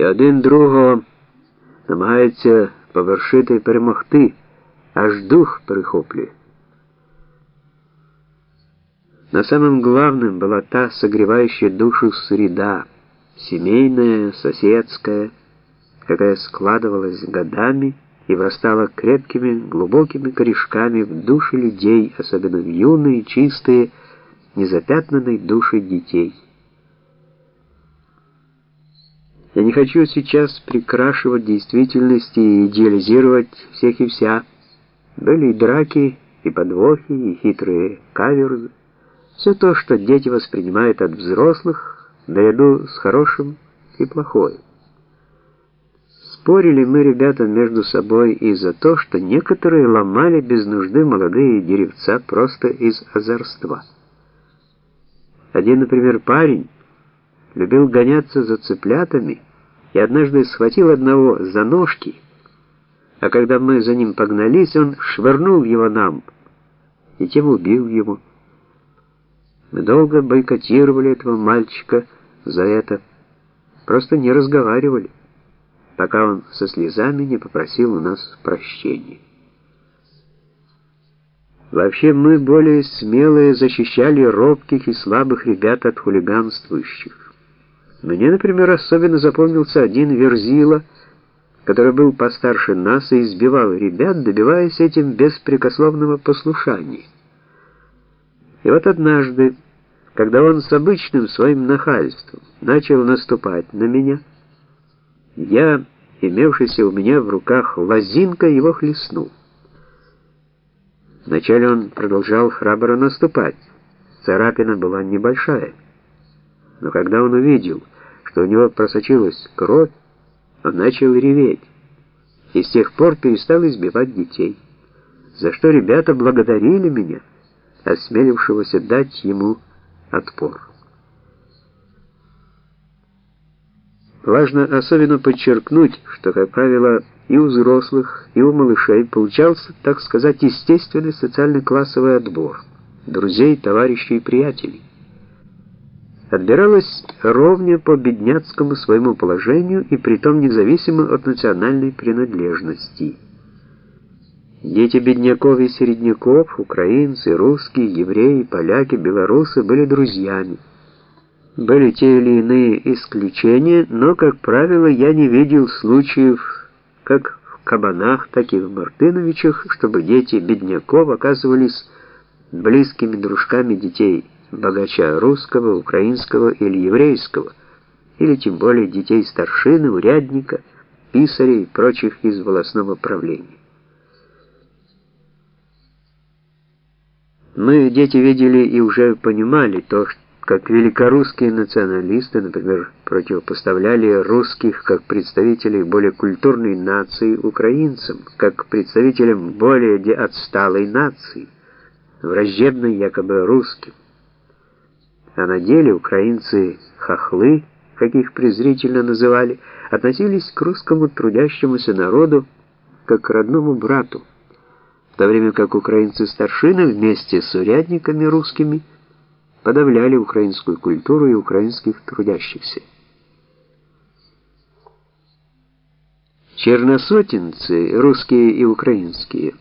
і один другого намагаються повершити і перемогти, аж дух перехоплює. Но самым главным была та согревающая душу среда, семейная, соседская, какая складывалась годами и врастала крепкими, глубокими корешками в души людей, особенно в юные, чистые, незапятнанные души детей. Я не хочу сейчас прикрашивать действительности и идеализировать всех и вся. Были и драки, и подвохи, и хитрые каверзы. Все то, что дети воспринимают от взрослых, наряду с хорошим и плохое. Спорили мы, ребята, между собой из-за то, что некоторые ломали без нужды молодые деревца просто из озорства. Один, например, парень любил гоняться за цыплятами и однажды схватил одного за ножки, а когда мы за ним погнались, он швырнул его нам и тем убил его. Мы долго бойкотировали этого мальчика за это, просто не разговаривали, пока он со слезами не попросил у нас прощения. Вообще мы более смелые защищали робких и слабых ребят от хулиганствующих. Мне, например, особенно запомнился один Верзила, который был постарше нас и избивал ребят, добиваясь этим беспрекословного послушания. И вот однажды, когда он с обычным своим нахальством начал наступать на меня, я, имевшийся у меня в руках лозинка, его хлестнул. Вначале он продолжал храбро наступать. Царапина была небольшая. Но когда он увидел, что у него просочилась кровь, он начал реветь. И с тех пор перестал избивать детей. За что ребята благодарили меня, осмелившегося дать ему отпор. Важно особенно подчеркнуть, что, как правило, и у взрослых, и у малышей получался, так сказать, естественный социально-классовый отбор друзей, товарищей и приятелей. Отбиралось ровня по бедняцкому своему положению и притом независимо от национальной принадлежности. Дети бедняков и середняков, украинцы, русские, евреи, поляки, белорусы были друзьями. Были те или иные исключения, но, как правило, я не видел случаев как в Кабанах, так и в Мартыновичах, чтобы дети бедняков оказывались близкими дружками детей богача русского, украинского или еврейского, или тем более детей старшины, урядника, писарей и прочих из волосного правления. Мы, дети, видели и уже понимали то, как великорусские националисты, например, противопоставляли русских как представителей более культурной нации украинцам, как представителям более отсталой нации, враждебной якобы русским. А на деле украинцы хохлы, как их презрительно называли, относились к русскому трудящемуся народу как к родному брату, в то время как украинцы-старшины вместе с урядниками русскими – подавляли украинскую культуру и украинских трудящихся. Черносотенцы, русские и украинские,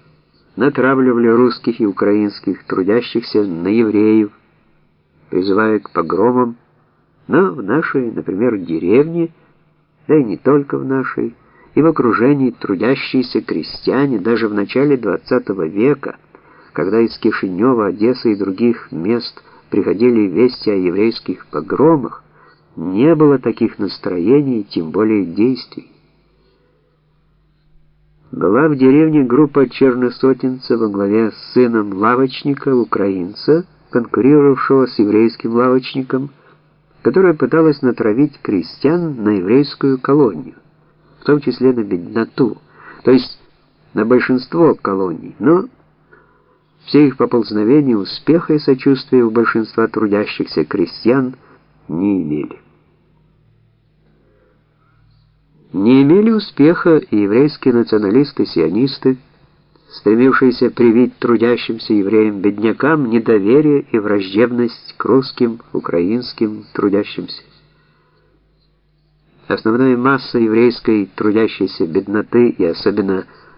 натравливали русских и украинских трудящихся на евреев, призывая к погромам, но в нашей, например, деревне, да и не только в нашей, и в окружении трудящиеся крестьяне даже в начале XX века, когда из Кишинева, Одессы и других мест – приходили вести о еврейских погромах, не было таких настроений, тем более действий. Была в деревне группа черносотенцев во главе с сыном лавочника, украинца, конкурировавшего с еврейским лавочником, которая пыталась натравить крестьян на еврейскую колонию, в том числе на бедноту, то есть на большинство колоний, но все их поползновения успеха и сочувствия у большинства трудящихся крестьян не имели. Не имели успеха и еврейские националисты-сионисты, стремившиеся привить трудящимся евреям-беднякам недоверие и враждебность к русским, украинским трудящимся. Основная масса еврейской трудящейся бедноты и особенно